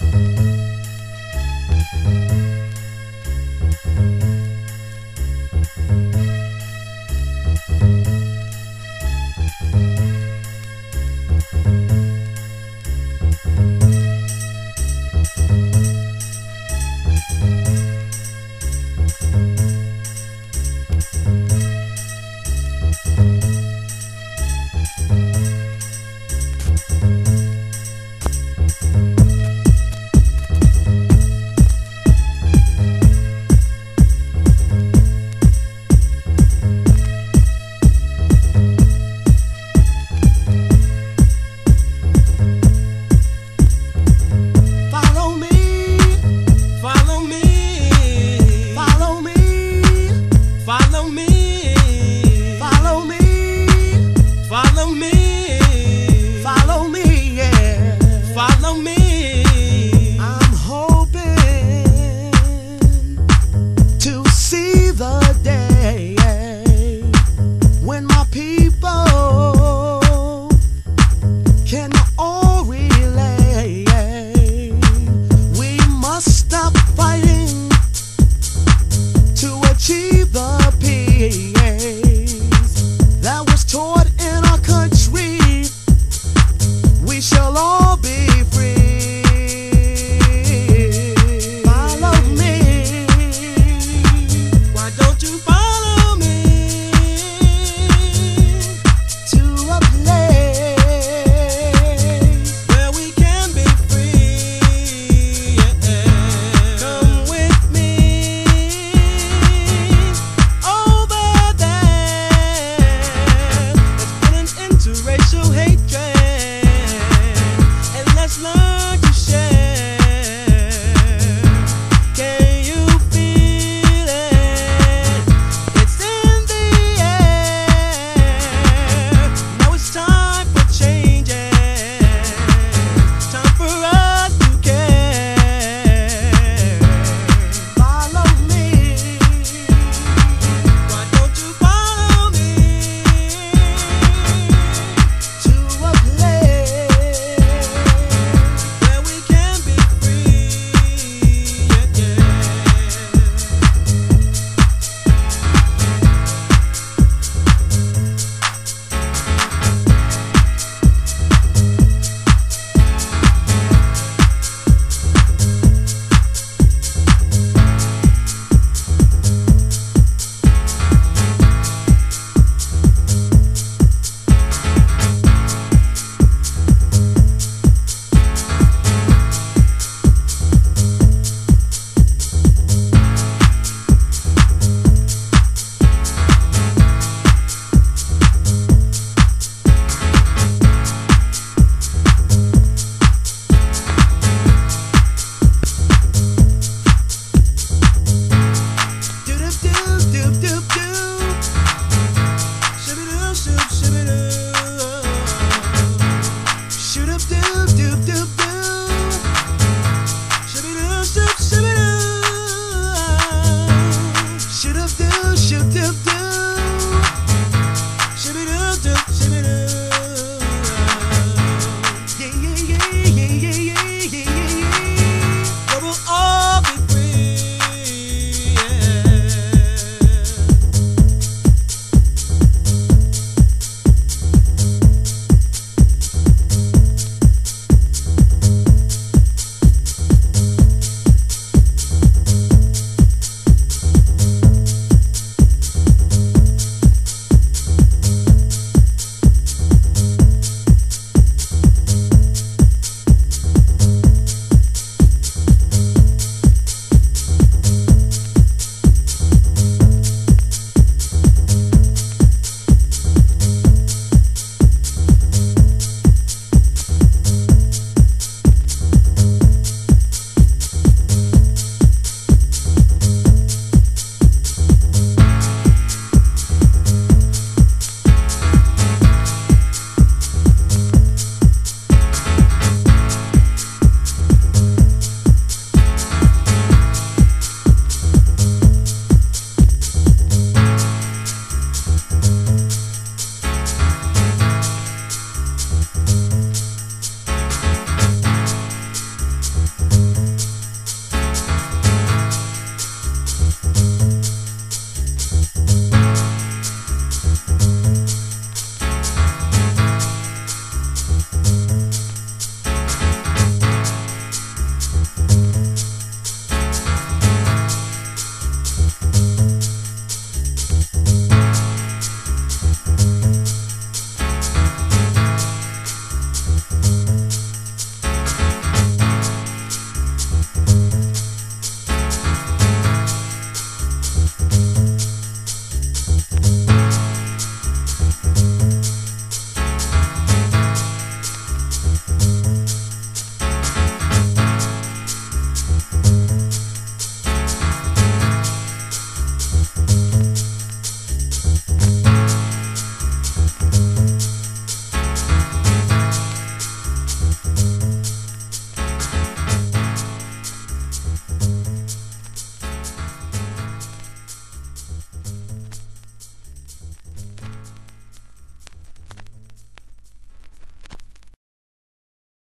Thank you. racial hate.